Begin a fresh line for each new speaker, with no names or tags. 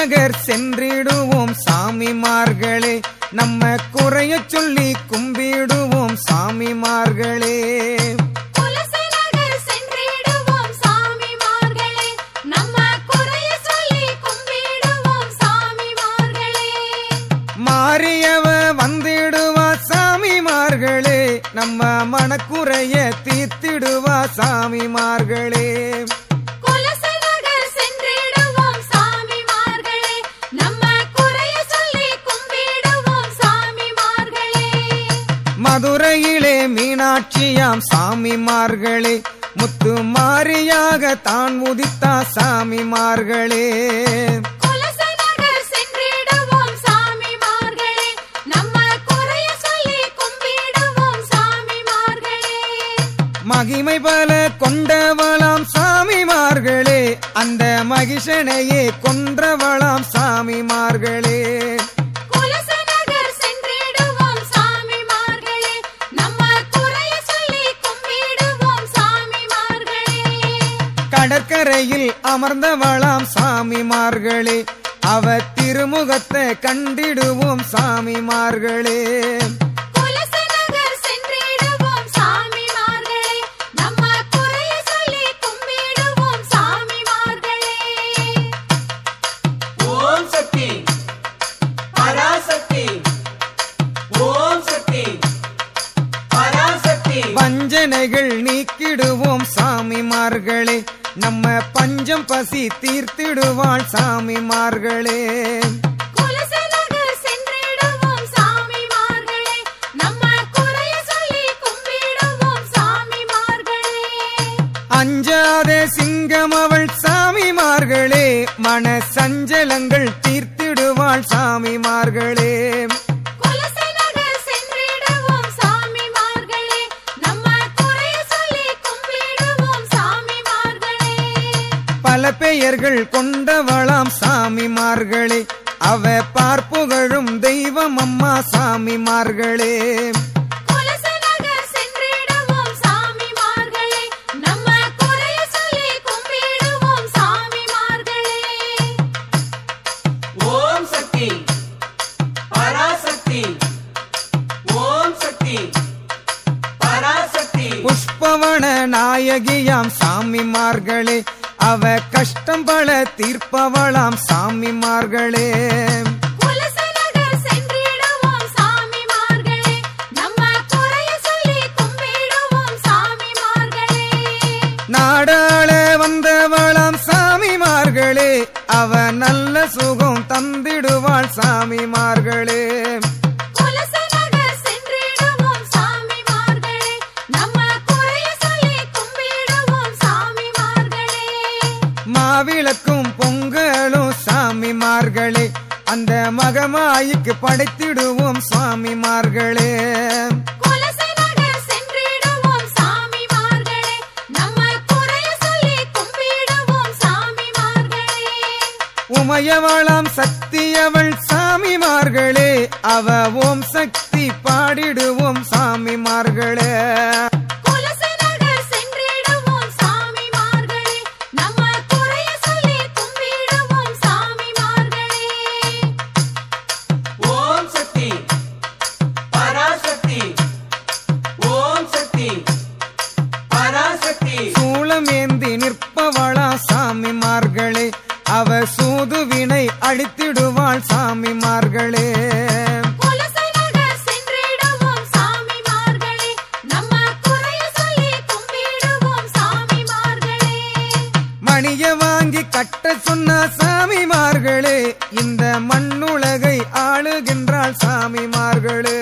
குலசேகர் சென்றிடுவோம் சாமிமார்களே. நம்ம குறைய சொல்லி கும்பிடுவோம் சாமிமார்களே.
மாறியவ வந்திடுவா சாமிமார்களே. நம்ம மனக்குறைய தீர்த்திடுவா சாமிமார்களே. மதுரையிலே மீனாட்சியாம் சாமிமார்களே. முத்து மாரியாக தான் உதித்தா சாமிமார்களே. மகிமை பல கொண்டவளாம் சாமிமார்களே. அந்த மகிஷனையே கொன்றவளாம் சாமிமார்களே. கடற்கரையில் அமர்ந்தவளாம் சாமிமார்களே. அவ திருமுகத்தை கண்டிடுவோம் சாமிமார்களே. வஞ்சனைகள் நீக்கிடுவோம் சாமிமார்களே. நம்ம பஞ்சம் பசி தீர்த்திடுவாள் சாமிமார்களே. அஞ்சாத சிங்கம் அவள் சாமிமார்களே. மன சஞ்சலங்கள் தீர்த்திடுவாள் சாமிமார்களே. பெயர்கள் கொண்டவளாம் சாமிமார்களே. அவ பார்ப்புகழும் தெய்வம் அம்மா சாமிமார்களே. புஷ்பவன நாயகியாம் சாமிமார்களே. அவ கஷ்டம் பல தீர்ப்பவளாம் சாமிமார்களே. நாடாள வந்தவளாம் சாமிமார்களே. அவ நல்ல சுகம் தந்திடுவாள் சாமிமார்களே.
சாமிமார்களே
அந்த மகமாய்க்கு படைத்திடுவோம் சுவாமிமார்களே. உமையவளாம் சக்தியவள் சாமிமார்களே அவ ஓம் சக்தி பாடிடுவோம் சாமிமார்களே சொன்ன சாமிமார்களே இந்த மண்ணுலகை ஆளுகின்றாள் சாமிமார்களே.